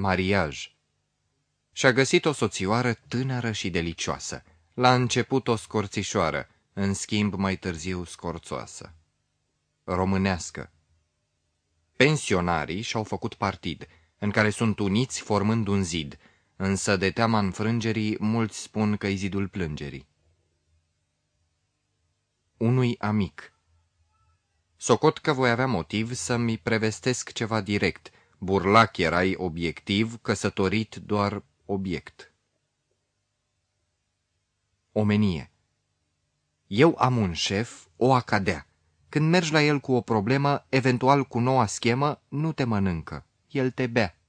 Mariaj Și-a găsit o soțioară tânără și delicioasă. La început o scorțișoară, în schimb mai târziu scorțoasă. Românească Pensionarii și-au făcut partid, în care sunt uniți formând un zid, însă de teama înfrângerii mulți spun că-i zidul plângerii. Unui amic Socot că voi avea motiv să-mi prevestesc ceva direct. Burlac erai obiectiv, căsătorit doar obiect. Omenie Eu am un șef, o acadea. Când mergi la el cu o problemă, eventual cu noua schemă, nu te mănâncă, el te bea.